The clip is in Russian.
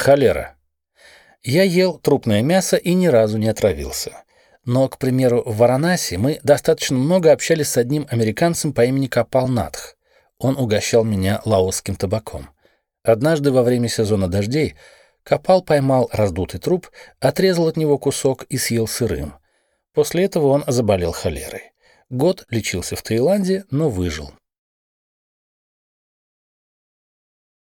Холера. Я ел трупное мясо и ни разу не отравился. Но, к примеру, в Варанаси мы достаточно много общались с одним американцем по имени Капал Натх. Он угощал меня лаосским табаком. Однажды во время сезона дождей Капал поймал раздутый труп, отрезал от него кусок и съел сырым. После этого он заболел холерой. Год лечился в Таиланде, но выжил.